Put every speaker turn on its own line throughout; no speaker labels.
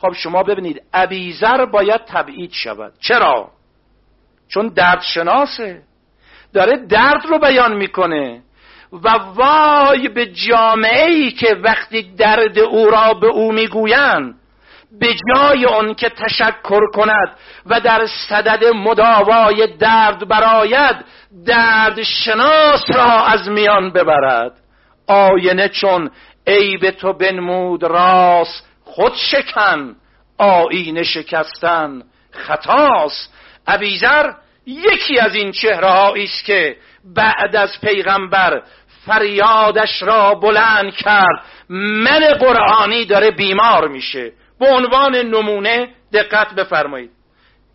خب شما ببینید ابیزر باید تبعید شود. چرا؟ چون درد شناسه داره درد رو بیان می‌کنه. و وای به جامعه ای که وقتی درد او را به او می‌گویند به جای اون که تشکر کند و در صدد مداوای درد براید درد شناس را از میان ببرد. آینه چون عیب تو بنمود راست خود شکن آینه شکستن خطاست. ابیزر یکی از این چهره است که بعد از پیغمبر فریادش را بلند کرد. من قرآنی داره بیمار میشه. به عنوان نمونه دقت بفرمایید.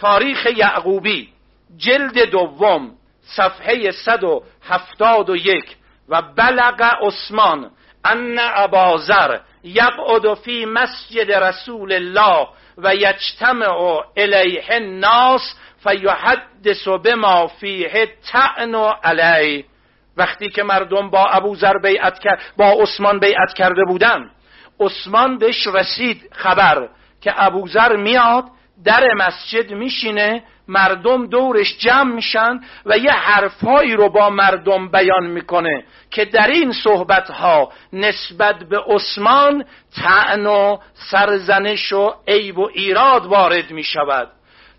تاریخ یعقوبی جلد دوم صفحه 171 و بلغ عثمان ان ابازر یقعد فی مسجد رسول الله و یجتمع الیه الناس فیحدث بما فیه تعن علی. وقتی که مردم با ابوذر بیعت کرد با عثمان بیعت کرده بودن عثمان بهش رسید خبر که ابوذر میاد در مسجد میشینه مردم دورش جمع میشن و یه حرفهایی رو با مردم بیان می‌کنه که در این صحبت ها نسبت به عثمان تعن و سرزنش و عیب و ایراد وارد می‌شود.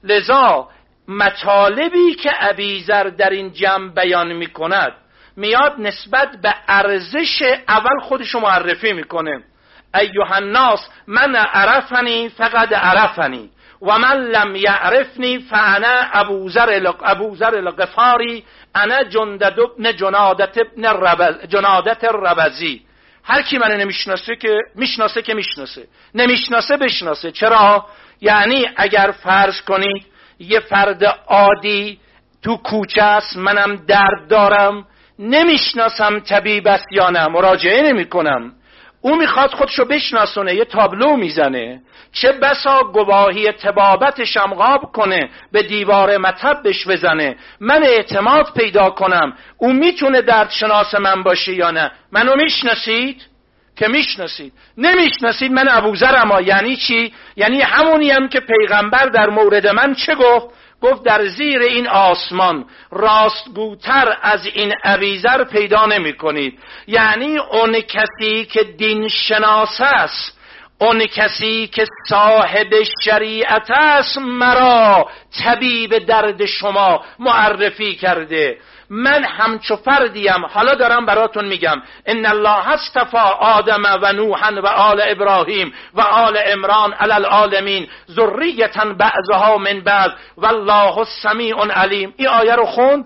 لذا مطالبی که ابیزر در این جمع بیان می‌کند میاد نسبت به ارزش اول خودش معرفی می‌کنه. ایوه الناس من عرفنی فقط عرفنی. و من لم یعرفنی فانا ابوذر ابوذر الغفاری انا جندد ابن جنادت ابن ربز جنادت الربزی هر کی منو نمی‌شناسه که می‌شناسه که می‌شناسه. نمی‌شناسه بشناسه. چرا؟ یعنی اگر فرض کنید یه فرد عادی تو کوچه است منم درد دارم نمی‌شناسم طبیب است یا نه. مراجعه نمی کنم او می‌خواد خودشو بشناسونه یه تابلو می‌زنه. چه بسا گواهی تبابت شمغاب کنه به دیوار مطبش بزنه. من اعتماد پیدا کنم. او می‌تونه درد شناس من باشه یا نه؟ منو می‌شناسید؟ که می‌شناسید. نمی‌شناسید من ابوذرم یعنی چی؟ یعنی همونی هم که پیغمبر در مورد من چه گفت؟ گفت در زیر این آسمان راستگوتر از این عویزر پیدا نمی کنید. یعنی اون کسی که دین شناس است اون کسی که صاحب شریعت است مرا طبیب درد شما معرفی کرده. من همچو فردیم حالا دارم براتون میگم. ان الله استفا آدم و نوحا و آل ابراهیم و آل عمران علی العالمین ذریتا بعضها من بعض. والله السمیع علیم این آیه رو خون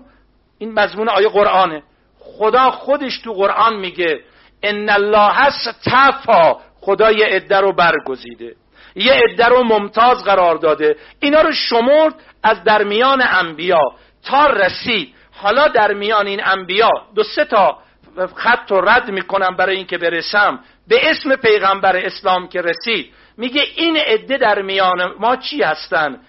این مضمون آیه قرآنه. خدا خودش تو قرآن میگه ان الله استفا خدا یه عده رو برگزیده. یه عده رو ممتاز قرار داده. اینا رو شمرد از درمیان انبیا تا رسید. حالا در میان این انبیا دو سه تا خط و رد می‌کنم برای اینکه برسم به اسم پیغمبر اسلام که رسید. میگه این عده در میان ما چی هستن؟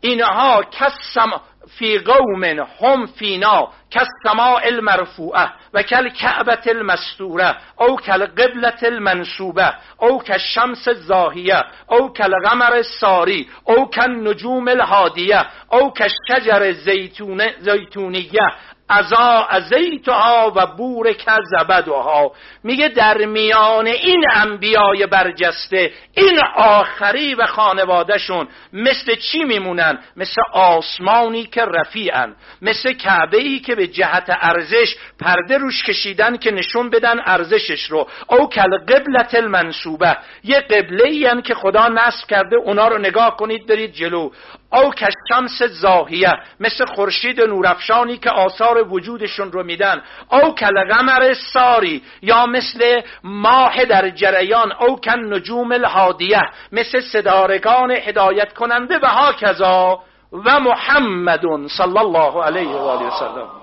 اینها کسم فی قوم هم فینا. کالسماء المرفوعه و کل کعبت المستوره او کل قبلت المنصوبه او کالشمس الزاهیه او کل غمر ساری او کل نجوم الهادیه او کشجر زیتونیه ازا ازیتها و بور کذبدها میگه در میان این انبیای برجسته این آخری و خانوادهشون مثل چی میمونن؟ مثل آسمانی که رفیعن مثل کعبه ای که به جهت ارزش پرده روش کشیدن که نشون بدن ارزشش رو. او کل قبلت المنصوبه. یه قبله ای که خدا نصب کرده اونا رو نگاه کنید برید جلو. او کشمس زاهیه مثل خورشید نورافشانی که آثار وجودشون رو میدن. او کل ساری یا مثل ماه در جریان. او کن نجوم الهادیه مثل صدارگان هدایت کننده و هاکذا و محمد صلی الله علیه و آله وسلم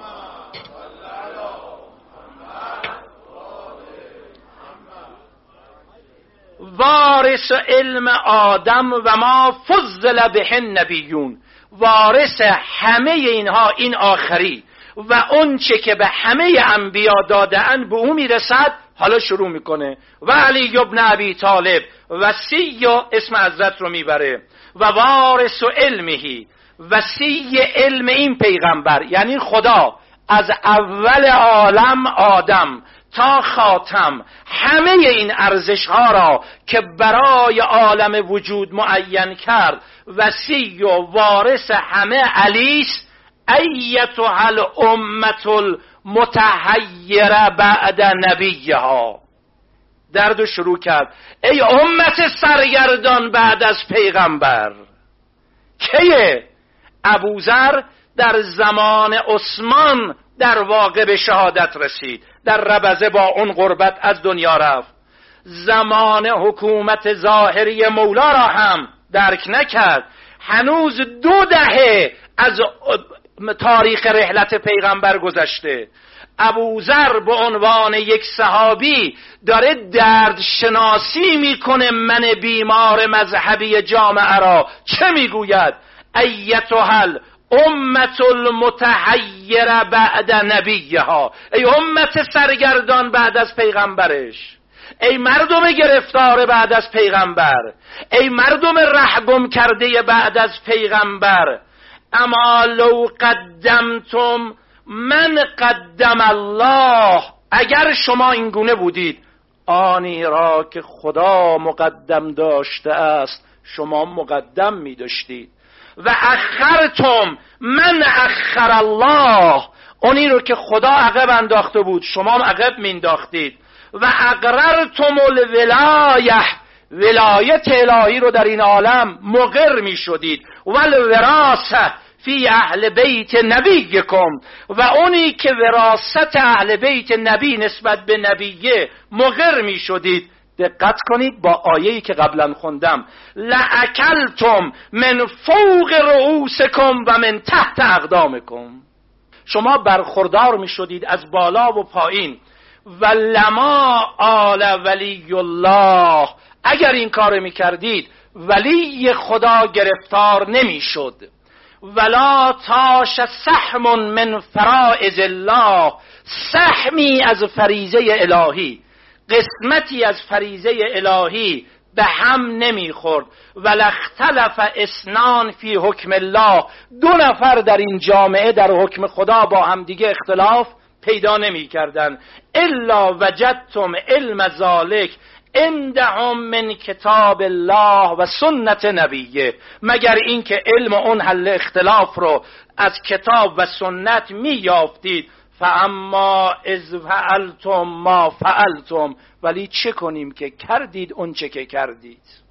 وارث علم آدم و ما فضل به نبیون. وارث همه اینها این آخری. و اونچه که به همه انبیا دادهاند به او می‌رسد حالا شروع می‌کنه. و علی ابن ابی طالب وسی اسم حضرت رو می‌بره. و وارث علمهی وسی علم این پیغمبر یعنی خدا از اول عالم آدم. تا خاتم. همه این ارزش ها را که برای عالم وجود معین کرد وسی و وارث همه علیس ایتها الامت المتحیر بعد نبیها. درد شروع کرد. ای امت سرگردان بعد از پیغمبر. کیه؟ ابوذر در زمان عثمان در واقع به شهادت رسید. در ربزه با اون غربت از دنیا رفت. زمان حکومت ظاهری مولا را هم درک نکرد. هنوز دو دهه از تاریخ رحلت پیغمبر گذشته. ابوذر به عنوان یک صحابی داره درد شناسی می‌کنه من بیمار مذهبی جامعه را. چه می‌گوید؟ ایتوهل امت المتحیر بعد نبیها. ای امت سرگردان بعد از پیغمبرش. ای مردم گرفتار بعد از پیغمبر. ای مردم رحگم کرده بعد از پیغمبر. اما لو قدمتم من قدم الله. اگر شما اینگونه بودید آنی را که خدا مقدم داشته است شما مقدم می داشتید و اخرتم من اخر الله. اونی رو که خدا عقب انداخته بود شما هم عقب مینداختید و اقررتم الولایه. ولایت الهی رو در این عالم مقر می شدید ولوراسه فی اهل بیت نبیکم. و اونی که وراست اهل بیت نبی نسبت به نبیه مقر می شدید دقت کنید با آیه‌ای که قبلا خوندم. لعکلتم من فوق رؤوسکم و من تحت اقدامکم. شما برخوردار می شدید از بالا و پایین. و لما آل ولی الله اگر این کار می کردید ولی خدا گرفتار نمی شد ولا تاش سحم من فرائز الله. سحمی از فریزه الهی. قسمتی از فریزه الهی به هم نمی‌خورد. ولختلف اسنان فی حکم الله. دو نفر در این جامعه در حکم خدا با همدیگه اختلاف پیدا نمی کردن الا وجدتم علم ذالک عندهم من کتاب الله و سنت نبیه. مگر اینکه علم اون حل اختلاف رو از کتاب و سنت می یافتید فاما از فعلتم ما فعلتم ولی چه کنیم که کردید اون چه که کردید؟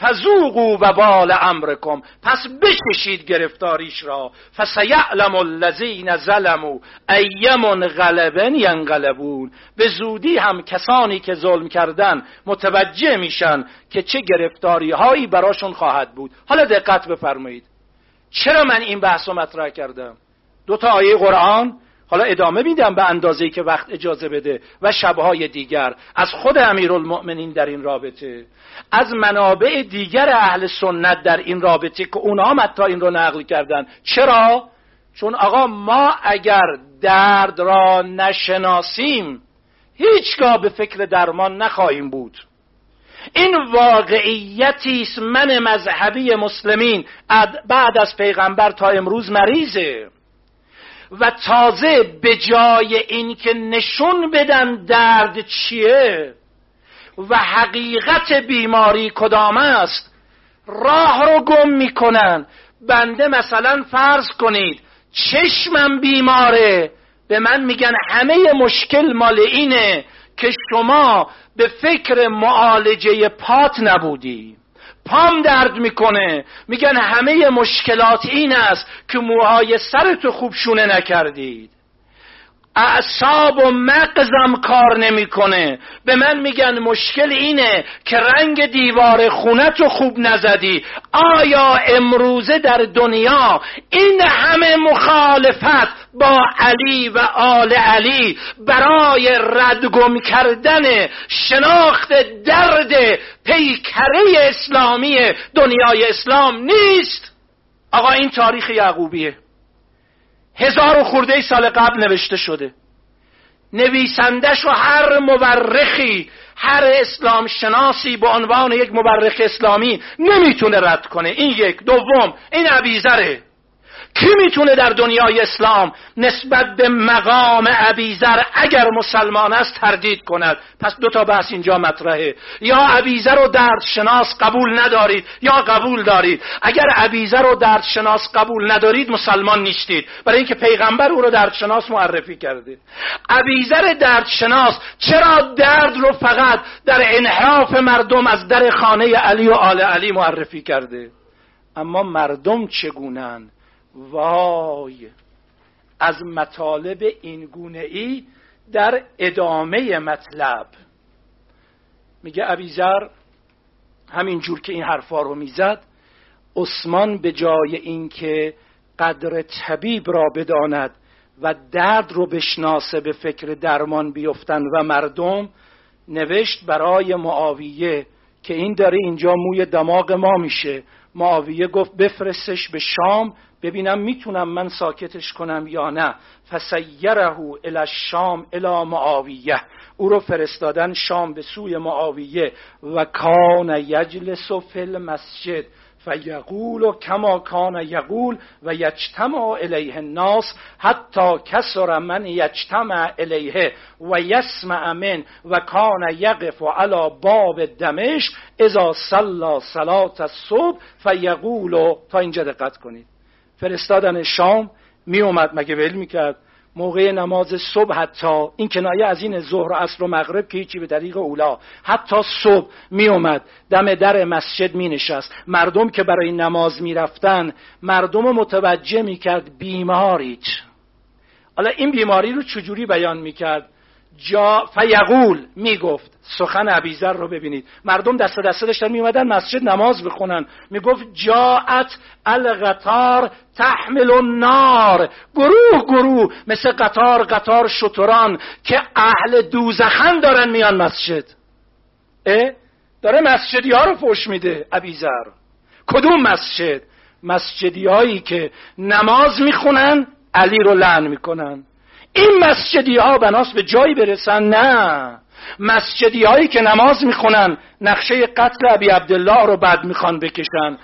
فزوقوا و بال امرکم پس بکشید گرفتاریش را. فسیعلم الذین ظلموا ایمن غلبن ینقلبون به زودی هم کسانی که ظلم کردن متوجه میشن که چه گرفتاری هایی براشون خواهد بود. حالا دقت بفرمایید. چرا من این بحث رو مطرح کردم؟ دو تا آیه قرآن حالا ادامه میدم به اندازه که وقت اجازه بده و شبهای دیگر. از خود امیرالمؤمنین در این رابطه از منابع دیگر اهل سنت در این رابطه که اونها حتی این رو نقل کردن. چرا؟ چون آقا ما اگر درد را نشناسیم هیچگاه به فکر درمان نخواهیم بود. این واقعیتی است من مذهبی مسلمین. بعد از پیغمبر تا امروز مریضه. و تازه به جای اینکه نشون بدن درد چیه و حقیقت بیماری کدام است راه رو گم می‌کنن. بنده مثلا فرض کنید چشمم بیماره. به من میگن همه مشکل مال اینه که شما به فکر معالجه پات نبودی. پام درد می‌کنه. میگن همه مشکلات این است که موهای سرتو خوب شونه نکردید. اعصاب و مغزم کار نمی‌کنه. به من میگن مشکل اینه که رنگ دیوار خونت رو خوب نزدی. آیا امروزه در دنیا این همه مخالفت با علی و آل علی برای ردگم کردن شناخت درد پیکره اسلامی دنیای اسلام نیست. آقا این تاریخ یعقوبیه. هزار و خورده سال قبل نوشته شده. نویسندش و هر مورخی هر اسلام شناسی به عنوان یک مورخ اسلامی نمی‌تونه رد کنه. این یک دوم این عبیزره کی می‌تونه در دنیای اسلام نسبت به مقام عبیزر اگر مسلمان است تردید کند؟ پس دو تا بحث اینجا مطرحه. یا عبیزر و درد شناس قبول ندارید یا قبول دارید. اگر عبیزر و درد شناس قبول ندارید مسلمان نیستید. برای اینکه پیغمبر او رو درد شناس معرفی عبیزر درد شناس چرا درد رو فقط در انحراف مردم از در خانه علی و آل علی معرفی کرده؟ اما مردم چگونن وای از مطالب این گونه ای در ادامه مطلب. میگه ابیزر همین جور که این حرفا رو می‌زد عثمان به جای اینکه قدر طبیب را بداند و درد رو بشناسه به فکر درمان بیفتن و مردم نوشت برای معاویه که این داره اینجا موی دماغ ما میشه. معاویه گفت بفرستش به شام ببینم می‌تونم من ساکتش کنم یا نه. فسیره الى الشام الى معاویه. او رو فرستادن شام به سوی معاویه. و کان یجلس فی المسجد. فیقول کما کان یقول و یجتمع الیه الناس حتی کسر من یجتمع الیه و یسمع من و کان یقف علی باب دمشق اذا صلا صلات الصبح فیقول تا اینجا دقت کنید. فرستادن شام می اومد مگه ول می‌کرد؟ موقع نماز صبح حتی این کنایه از این ظهر و عصر و مغرب که هیچی به طریق اولا حتی صبح می اومد دم در مسجد می نشست مردم که برای نماز می رفتن مردم متوجه می کرد بیمارید حالا این بیماری رو چجوری بیان می کرد جا فیقول می‌گفت. سخن عبیزر رو ببینید. مردم دست دسته داشتن میومدن مسجد نماز بخونن می‌گفت جاعت القطار تحمل النار. گروه گروه مثل قطار قطار شتران که اهل دوزخن دارن میان مسجد. اه؟ داره مسجدی ها رو فوش میده عبیزر کدوم مسجد؟ مسجدی هایی که نماز می‌خونن علی رو لعن می‌کنن. این مسجدی ها بناس به جایی برسن؟ نه. مسجدی هایی که نماز می‌خونن نقشه قتل ابی عبدالله رو بعد می‌خوان بکشن.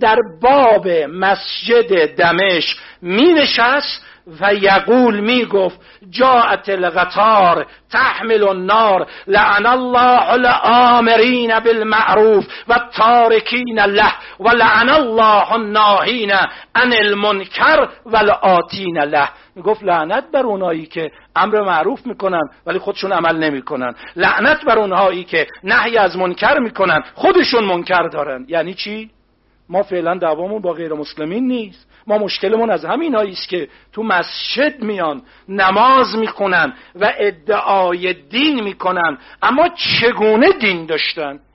در باب مسجد دمشق می نشست و یقول می گفت جاعت القطار تحمل النار لعن الله الامرین بالمعروف و تارکین له و لعن الله الناهین عن المنکر و الاتین له. می‌گفت لعنت بر اونایی که امر معروف می‌کنن ولی خودشون عمل نمی‌کنن. لعنت بر اونهایی که نهی از منکر می‌کنن خودشون منکر دارن. یعنی چی؟ ما فعلا دعوامون با غیر مسلمین نیست. ما مشکلمون از همین است که تو مسجد میان نماز می‌کنن و ادعای دین می‌کنن. اما چگونه دین داشتن؟